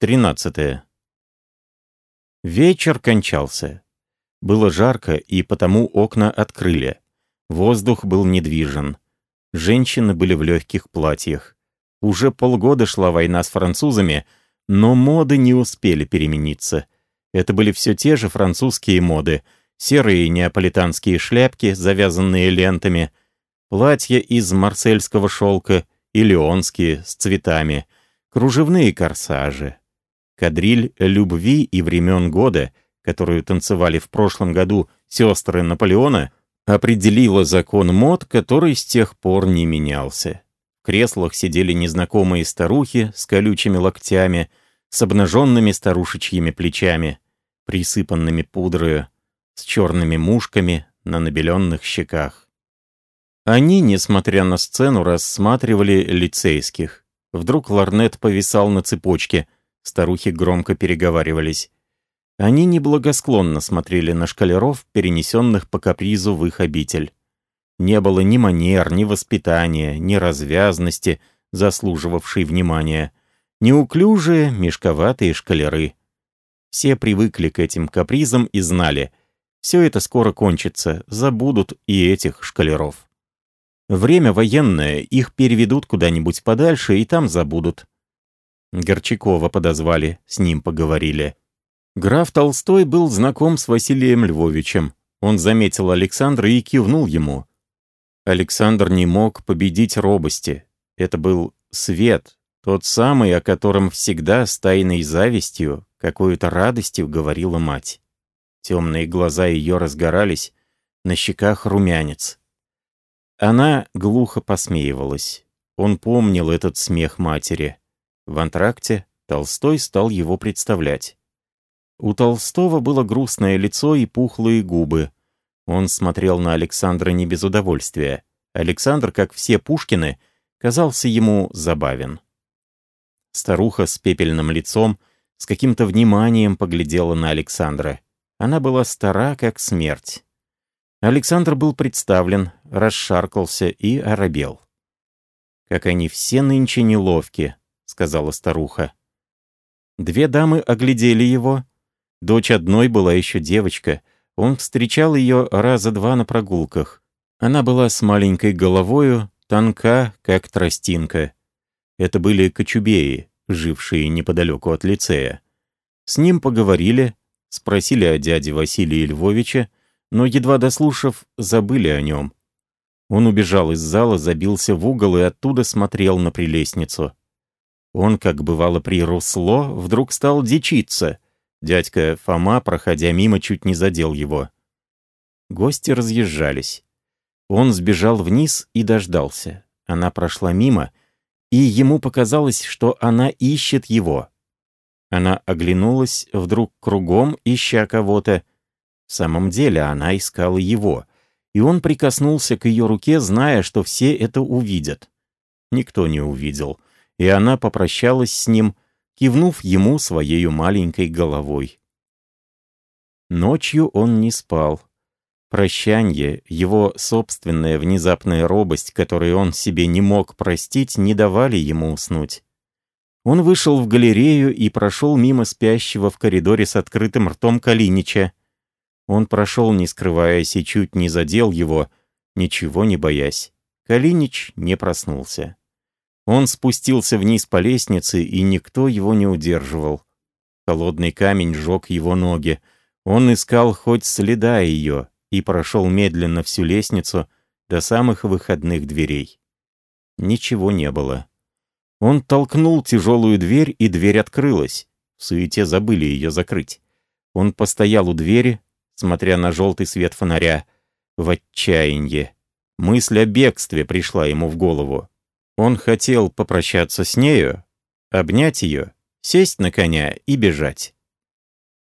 13. Вечер кончался. Было жарко, и потому окна открыли. Воздух был недвижен. Женщины были в легких платьях. Уже полгода шла война с французами, но моды не успели перемениться. Это были все те же французские моды. Серые неаполитанские шляпки, завязанные лентами, платья из марсельского шелка и леонские с цветами, кружевные корсажи, Кадриль любви и времен года, которую танцевали в прошлом году сестры Наполеона, определила закон мод, который с тех пор не менялся. В креслах сидели незнакомые старухи с колючими локтями, с обнаженными старушечьими плечами, присыпанными пудрою, с черными мушками на набеленных щеках. Они, несмотря на сцену, рассматривали лицейских. Вдруг ларнет повисал на цепочке — Старухи громко переговаривались. Они неблагосклонно смотрели на шкалеров, перенесенных по капризу в их обитель. Не было ни манер, ни воспитания, ни развязности, заслуживавшей внимания. Неуклюжие, мешковатые шкалеры. Все привыкли к этим капризам и знали, все это скоро кончится, забудут и этих шкалеров. Время военное, их переведут куда-нибудь подальше и там забудут. Горчакова подозвали, с ним поговорили. Граф Толстой был знаком с Василием Львовичем. Он заметил Александра и кивнул ему. Александр не мог победить робости. Это был свет, тот самый, о котором всегда с тайной завистью, какой-то радостью говорила мать. Темные глаза ее разгорались, на щеках румянец. Она глухо посмеивалась. Он помнил этот смех матери. В антракте Толстой стал его представлять. У Толстого было грустное лицо и пухлые губы. Он смотрел на Александра не без удовольствия. Александр, как все Пушкины, казался ему забавен. Старуха с пепельным лицом с каким-то вниманием поглядела на Александра. Она была стара, как смерть. Александр был представлен, расшаркался и оробел. Как они все нынче неловки, сказала старуха. Две дамы оглядели его. Дочь одной была еще девочка. Он встречал ее раза два на прогулках. Она была с маленькой головою, тонка, как тростинка. Это были кочубеи, жившие неподалеку от лицея. С ним поговорили, спросили о дяде Василии Львовиче, но, едва дослушав, забыли о нем. Он убежал из зала, забился в угол и оттуда смотрел на прелестницу. Он, как бывало при Русло, вдруг стал дичиться. Дядька Фома, проходя мимо, чуть не задел его. Гости разъезжались. Он сбежал вниз и дождался. Она прошла мимо, и ему показалось, что она ищет его. Она оглянулась вдруг кругом, ища кого-то. В самом деле она искала его, и он прикоснулся к ее руке, зная, что все это увидят. Никто не увидел — и она попрощалась с ним, кивнув ему своей маленькой головой. Ночью он не спал. Прощанье, его собственная внезапная робость, которую он себе не мог простить, не давали ему уснуть. Он вышел в галерею и прошел мимо спящего в коридоре с открытым ртом Калинича. Он прошел, не скрываясь, и чуть не задел его, ничего не боясь. Калинич не проснулся. Он спустился вниз по лестнице, и никто его не удерживал. Холодный камень жег его ноги. Он искал хоть следа ее и прошел медленно всю лестницу до самых выходных дверей. Ничего не было. Он толкнул тяжелую дверь, и дверь открылась. В суете забыли ее закрыть. Он постоял у двери, смотря на желтый свет фонаря, в отчаянии. Мысль о бегстве пришла ему в голову. Он хотел попрощаться с нею, обнять ее, сесть на коня и бежать.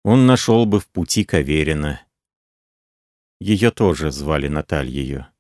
Он нашел бы в пути Каверина. Ее тоже звали Натальею.